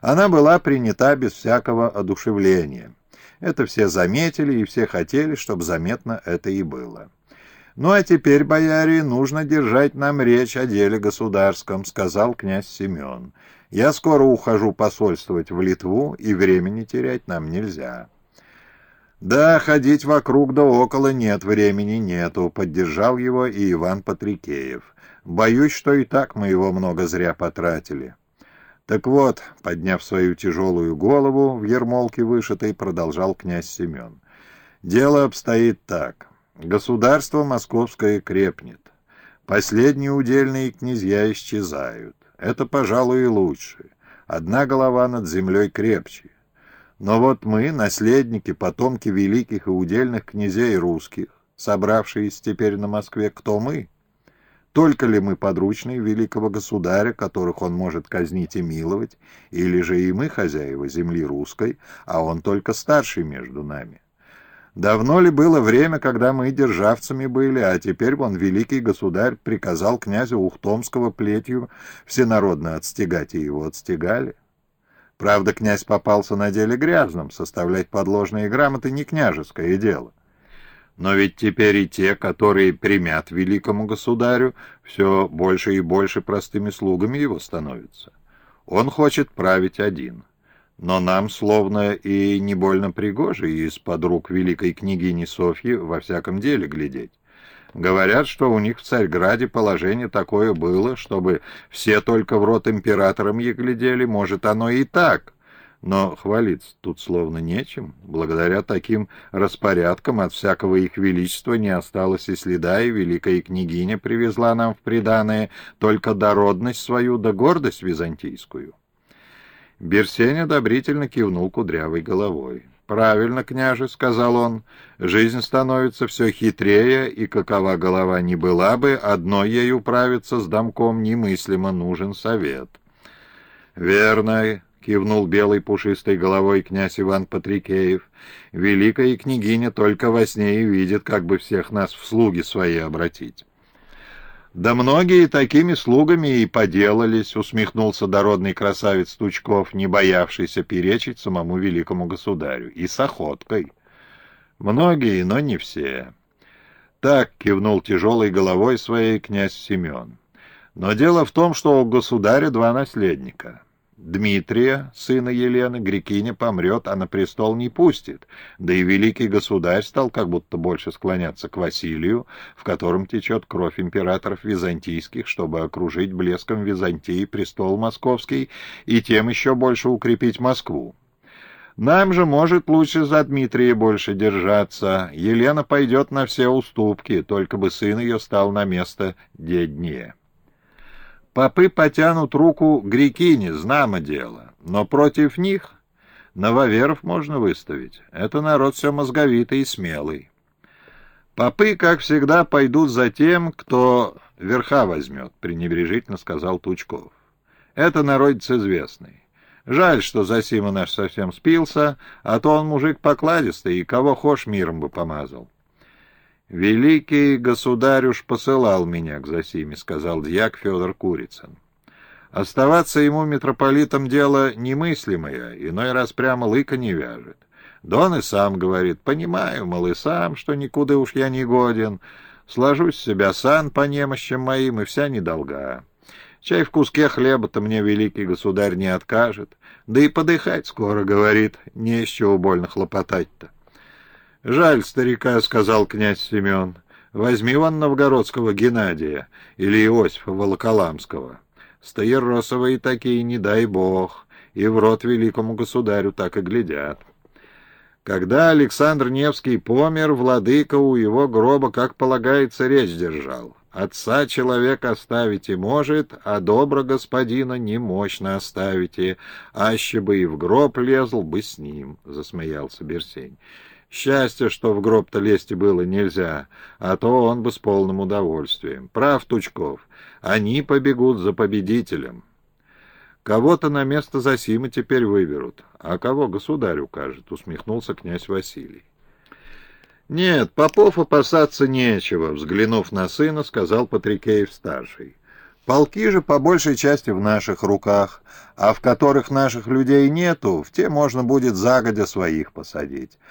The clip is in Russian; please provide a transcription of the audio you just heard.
она была принята без всякого одушевления. Это все заметили и все хотели, чтобы заметно это и было. «Ну а теперь, бояре, нужно держать нам речь о деле государском», — сказал князь Семен. «Я скоро ухожу посольствовать в Литву, и времени терять нам нельзя». «Да, ходить вокруг да около нет, времени нету», — поддержал его и Иван Патрикеев. «Боюсь, что и так мы его много зря потратили». Так вот, подняв свою тяжелую голову в ермолке вышитой, продолжал князь Семен. «Дело обстоит так. Государство московское крепнет. Последние удельные князья исчезают. Это, пожалуй, и лучше. Одна голова над землей крепче. Но вот мы, наследники, потомки великих и удельных князей русских, собравшиеся теперь на Москве, кто мы? Только ли мы подручные великого государя, которых он может казнить и миловать, или же и мы хозяева земли русской, а он только старший между нами? Давно ли было время, когда мы державцами были, а теперь вон великий государь приказал князю Ухтомского плетью всенародно отстегать, и его отстегали? Правда, князь попался на деле грязном, составлять подложные грамоты не княжеское дело. Но ведь теперь и те, которые примят великому государю, все больше и больше простыми слугами его становятся. Он хочет править один. Но нам словно и не больно пригоже из-под рук великой княгини Софьи во всяком деле глядеть. Говорят, что у них в Царьграде положение такое было, чтобы все только в рот императорам ей глядели, может, оно и так. Но хвалиться тут словно нечем. Благодаря таким распорядкам от всякого их величества не осталось и следа, и великая княгиня привезла нам в приданое только дородность свою да гордость византийскую. Берсень одобрительно кивнул кудрявой головой. «Правильно, княже», — сказал он, — «жизнь становится все хитрее, и какова голова не была бы, одной ей управиться с домком немыслимо нужен совет». «Верно», — кивнул белой пушистой головой князь Иван Патрикеев, — «великая княгиня только во сне и видит, как бы всех нас в слуги свои обратить». «Да многие такими слугами и поделались», — усмехнулся дородный красавец Тучков, не боявшийся перечить самому великому государю, и с охоткой. «Многие, но не все». «Так», — кивнул тяжелой головой своей князь Семен. «Но дело в том, что у государя два наследника». Дмитрия, сына Елены, Грекиня помрет, а на престол не пустит. Да и великий государь стал как будто больше склоняться к Василию, в котором течет кровь императоров византийских, чтобы окружить блеском Византии престол московский и тем еще больше укрепить Москву. Нам же, может, лучше за Дмитрия больше держаться. Елена пойдет на все уступки, только бы сын ее стал на место деднее. Попы потянут руку грекине, знамо дело, но против них нововеров можно выставить. Это народ все мозговитый и смелый. Попы, как всегда, пойдут за тем, кто верха возьмет, пренебрежительно сказал Тучков. Это народец известный. Жаль, что Засима наш совсем спился, а то он мужик покладистый, и кого хошь миром бы помазал. «Великий государь уж посылал меня к Засиме», — сказал дьяк Федор Курицын. «Оставаться ему митрополитом дело немыслимое, иной раз прямо лыка не вяжет. Да он и сам говорит, понимаю, мол, и сам, что никуда уж я не годен, сложу с себя сан по немощам моим, и вся недолга. Чай в куске хлеба-то мне великий государь не откажет, да и подыхать скоро, говорит, не из чего больно хлопотать-то. «Жаль старика», — сказал князь Семен. «Возьми вон новгородского Геннадия или Иосифа Волоколамского. Стоеросовые такие, не дай бог, и в рот великому государю так и глядят». Когда Александр Невский помер, владыка у его гроба, как полагается, речь держал. Отца человек оставить и может, а добро господина не мощно оставите, аще бы и в гроб лезл бы с ним, — засмеялся Берсень. Счастье, что в гроб-то лезть было нельзя, а то он бы с полным удовольствием. Прав Тучков, они побегут за победителем. Кого-то на место Засима теперь выберут, а кого государь укажет, усмехнулся князь Василий. Нет, попов опасаться нечего, взглянув на сына, сказал Патрикеев-старший. Полки же по большей части в наших руках, а в которых наших людей нету, в те можно будет загодя своих посадить.